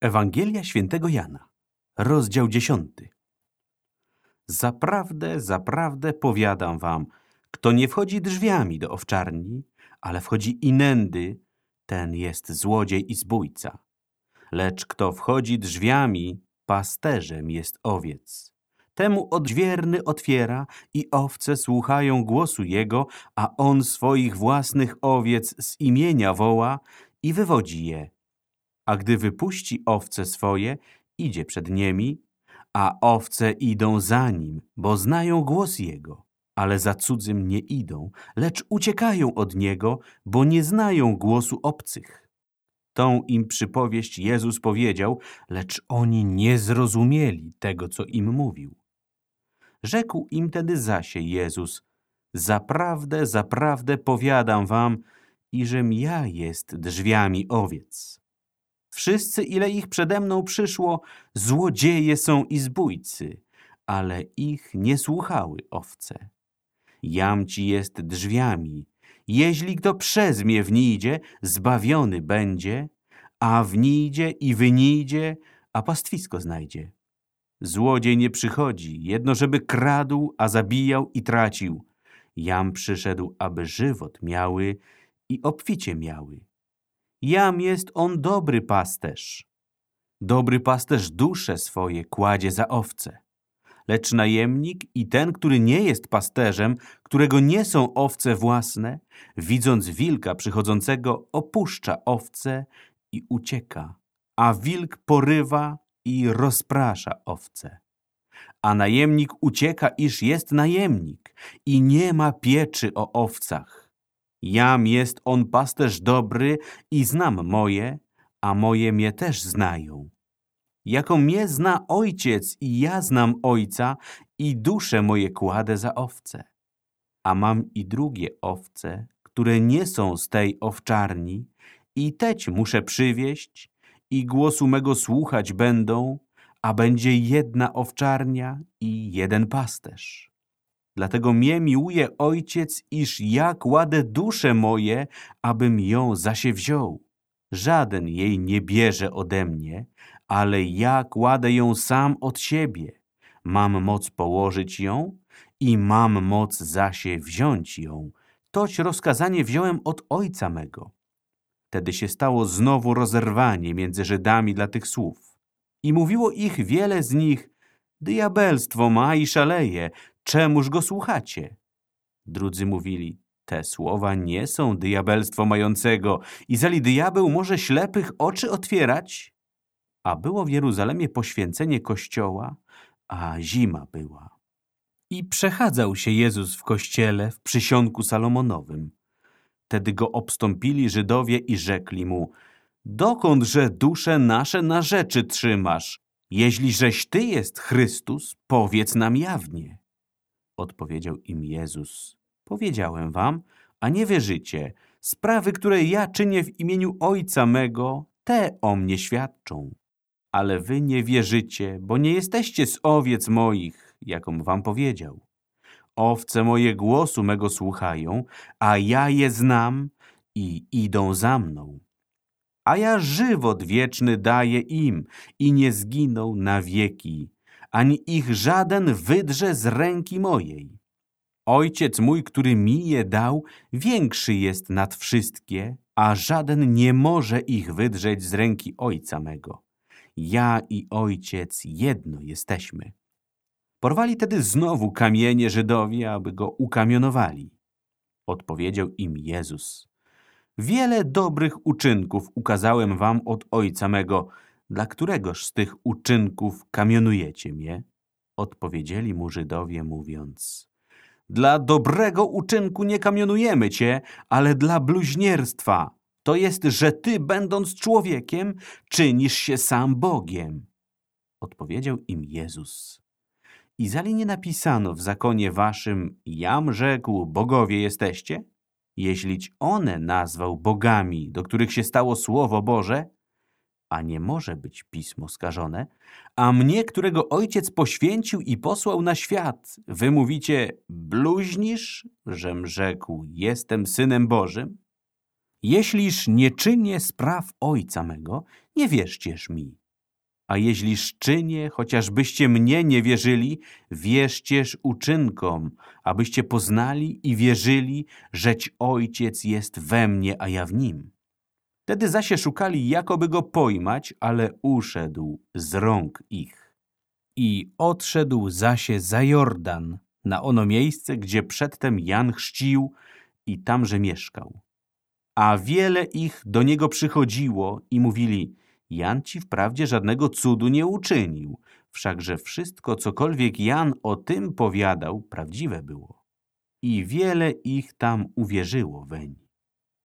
Ewangelia świętego Jana, rozdział dziesiąty. Zaprawdę, zaprawdę powiadam wam, kto nie wchodzi drzwiami do owczarni, ale wchodzi inędy, ten jest złodziej i zbójca. Lecz kto wchodzi drzwiami, pasterzem jest owiec. Temu odźwierny otwiera i owce słuchają głosu jego, a on swoich własnych owiec z imienia woła i wywodzi je a gdy wypuści owce swoje, idzie przed niemi, a owce idą za nim, bo znają głos jego. Ale za cudzym nie idą, lecz uciekają od niego, bo nie znają głosu obcych. Tą im przypowieść Jezus powiedział, lecz oni nie zrozumieli tego, co im mówił. Rzekł im tedy zasie Jezus, zaprawdę, zaprawdę powiadam wam, iżem ja jest drzwiami owiec. Wszyscy, ile ich przede mną przyszło, złodzieje są i zbójcy, ale ich nie słuchały owce. Jam ci jest drzwiami. Jeśli kto przez mnie wnijdzie, zbawiony będzie, a wnijdzie i wynijdzie, a pastwisko znajdzie. Złodziej nie przychodzi, jedno żeby kradł, a zabijał i tracił. Jam przyszedł, aby żywot miały i obficie miały. Jam jest on dobry pasterz. Dobry pasterz dusze swoje kładzie za owce. Lecz najemnik i ten, który nie jest pasterzem, którego nie są owce własne, widząc wilka przychodzącego, opuszcza owce i ucieka, a wilk porywa i rozprasza owce. A najemnik ucieka, iż jest najemnik i nie ma pieczy o owcach. Jam jest on pasterz dobry i znam moje, a moje mnie też znają. Jako mnie zna ojciec i ja znam ojca i dusze moje kładę za owce. A mam i drugie owce, które nie są z tej owczarni i teć muszę przywieść i głosu mego słuchać będą, a będzie jedna owczarnia i jeden pasterz. Dlatego mnie miłuje Ojciec, iż ja kładę duszę moje, abym ją zasie wziął. Żaden jej nie bierze ode mnie, ale ja kładę ją sam od siebie. Mam moc położyć ją i mam moc zasie wziąć ją. Toć rozkazanie wziąłem od Ojca mego. Wtedy się stało znowu rozerwanie między Żydami dla tych słów. I mówiło ich wiele z nich, diabelstwo ma i szaleje, czemuż go słuchacie? Drudzy mówili, te słowa nie są diabelstwo mającego i zali diabeł może ślepych oczy otwierać? A było w Jeruzalemie poświęcenie kościoła, a zima była. I przechadzał się Jezus w kościele w przysionku Salomonowym. Wtedy go obstąpili Żydowie i rzekli mu, dokądże dusze nasze na rzeczy trzymasz? Jeśli żeś Ty jest Chrystus, powiedz nam jawnie. Odpowiedział im Jezus. Powiedziałem wam, a nie wierzycie. Sprawy, które ja czynię w imieniu Ojca mego, te o mnie świadczą. Ale wy nie wierzycie, bo nie jesteście z owiec moich, jakom wam powiedział. Owce moje głosu mego słuchają, a ja je znam i idą za mną. A ja żywot wieczny daję im i nie zginą na wieki, ani ich żaden wydrze z ręki mojej. Ojciec mój, który mi je dał, większy jest nad wszystkie, a żaden nie może ich wydrzeć z ręki Ojca mego. Ja i Ojciec jedno jesteśmy. Porwali tedy znowu kamienie Żydowie, aby go ukamionowali. Odpowiedział im Jezus. Wiele dobrych uczynków ukazałem wam od Ojca mego, dla któregoż z tych uczynków kamionujecie mnie? Odpowiedzieli mu Żydowie mówiąc, dla dobrego uczynku nie kamionujemy cię, ale dla bluźnierstwa. To jest, że ty, będąc człowiekiem, czynisz się sam Bogiem. Odpowiedział im Jezus. I zali nie napisano w zakonie waszym, jam rzekł, bogowie jesteście? Jeślić one nazwał bogami, do których się stało Słowo Boże, a nie może być pismo skażone, a mnie, którego ojciec poświęcił i posłał na świat, wy mówicie, bluźnisz, żem rzekł, jestem synem Bożym? Jeśliż nie czynię spraw ojca mego, nie wierzcież mi. A jeśli szczynie, chociażbyście mnie nie wierzyli, wierzcież uczynkom, abyście poznali i wierzyli, żeć Ojciec jest we mnie, a ja w Nim. Wtedy zasie szukali, jakoby go pojmać, ale uszedł z rąk ich. I odszedł zasie za Jordan, na ono miejsce, gdzie przedtem Jan chrzcił i tamże mieszkał. A wiele ich do niego przychodziło i mówili, Jan ci wprawdzie żadnego cudu nie uczynił, wszakże wszystko, cokolwiek Jan o tym powiadał, prawdziwe było. I wiele ich tam uwierzyło weń.